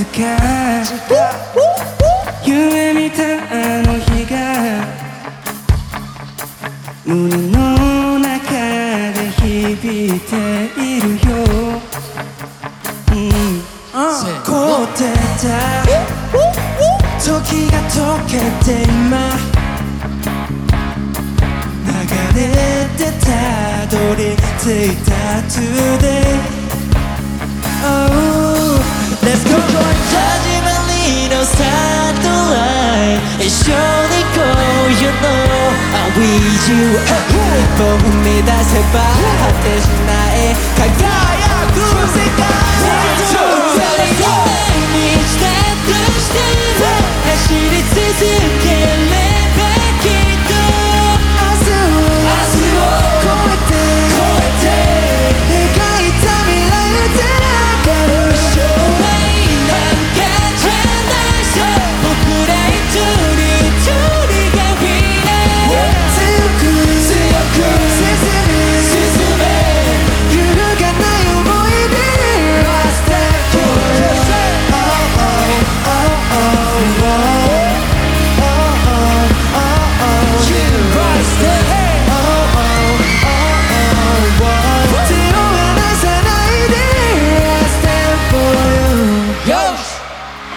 つか夢見たあの日が胸の中で響いているよ、うん、凍ってた時が溶けて今流れてたどり着いた Today We you up For me that's about 대신 나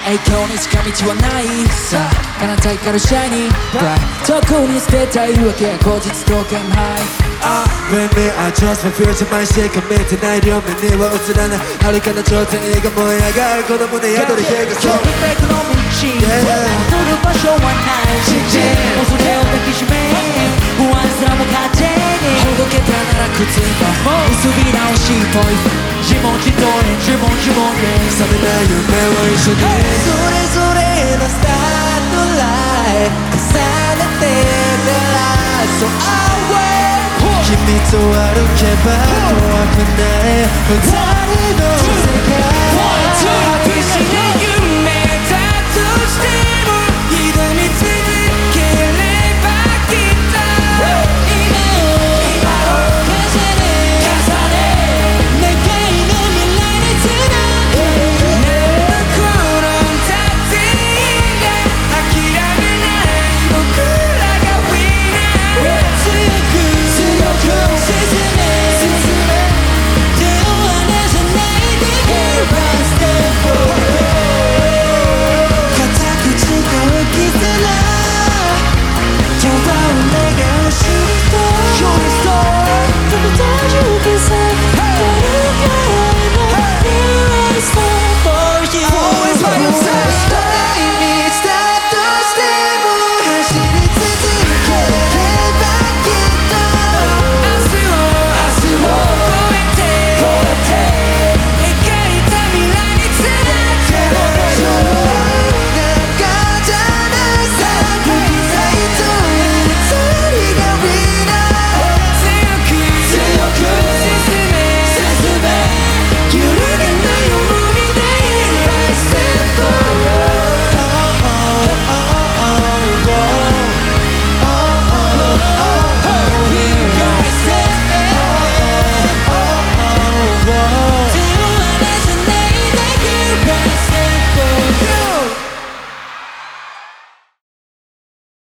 栄光に近道はないさ。彼方光るシャイニー。ブライト遠くに捨てた言い。訳後日トークンハイ Ah, baby, I trust my future 毎しか見てない両面には映らない遥かな頂点が燃え上がる子供の宿り火がそう今日の道戻る。場所はない信じ恐れを抱きしめ不安さも勝手にほどけたなら靴が結び直しポイ自問自答で自問自問で。覚めない夢を一緒にそれぞれのスタートライン重ねてたら So I will 君と歩けば怖くない二人の世界